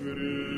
Christ.